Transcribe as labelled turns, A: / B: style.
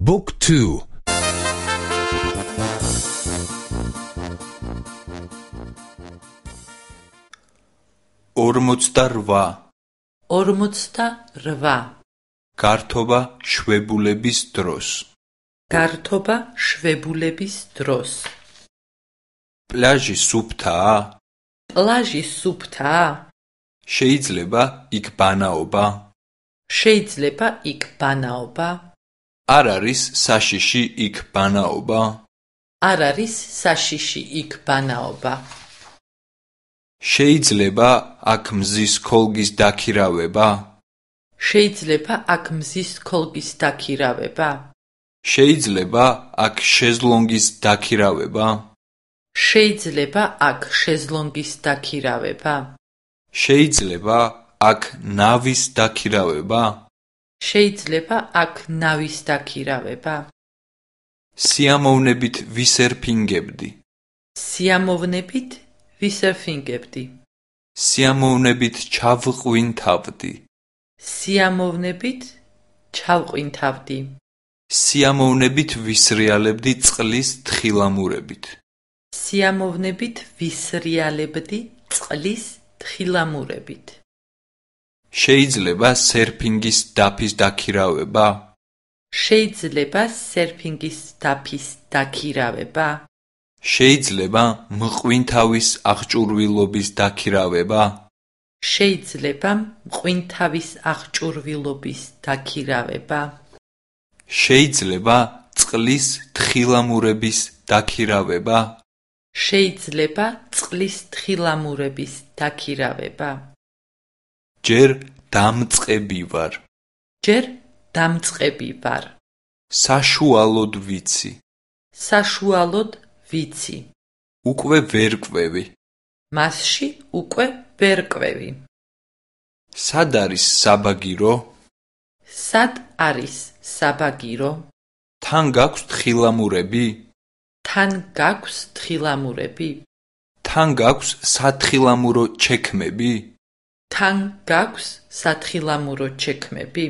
A: Book 2
B: 48
C: 48
B: გართობა შვებულების დროს.
C: გართობა შვებულების დროს.
B: პლაჟი სუფთაა.
C: პლაჟი სუფთაა.
B: შეიძლება იქ ბანაობა.
C: შეიძლება იქ ბანაობა
B: არ არის საშიში იქ ბანაობა.
C: არ არის საშიში იქ ბანაობა.
B: შეიძლება აქ მზის ქოლგის დაქირავება.
C: შეიძლება აქ მზის ქოლგის დაქირავება.
B: შეიძლება აქ შეზლონგის დაქირავება.
C: შეიძლება აქ შეზლონგის დაქირავება.
B: შეიძლება აქ ნავის დაქირავება
C: შეიძლება აქ ნავის დაქირავება.
B: სიამოვნებით ვისერფინგებდი.
C: სიამოვნებით ვისერფინგებდი.
B: სიამოვნებით ჩავყვინთავდი.
C: სიამოვნებით ჩავყვინთავდი.
B: სიამოვნებით ვისრიალებდი წყლის თხილამურებით.
C: სიამოვნებით ვისრიალებდი წყლის თხილამურებით
B: შეიძლება სერფინგის დაფის დაქირავება.
C: შეიძლება სერფინგის დაფის დაქირავება.
B: შეიძლება მყვინთავის აღჭურვილობის დაქირავება.
C: შეიძლება მყვინთავის აღჭურვილობის დაქირავება.
B: შეიძლება წყლის თხილამურების დაქირავება.
C: შეიძლება წყლის თხილამურების დაქირავება
B: ჯერ დამწყები ვარ
C: ჯერ დამწყები ვარ
B: საშუალოდ ვიცი.
C: საშუალოდ ვიცი.
B: უკვე ვერ ყვევი
C: მასში უკვე ვერ ყვევი
B: სად არის საბაგირო?
C: სად არის საბაგირო?
B: თან გაქვს თხილამურები?
C: თან გაქვს თხილამურები.
B: თან გაქვს სათხილამურო ჩექმები
C: თან გაქვს სათხილამურო ჩექმები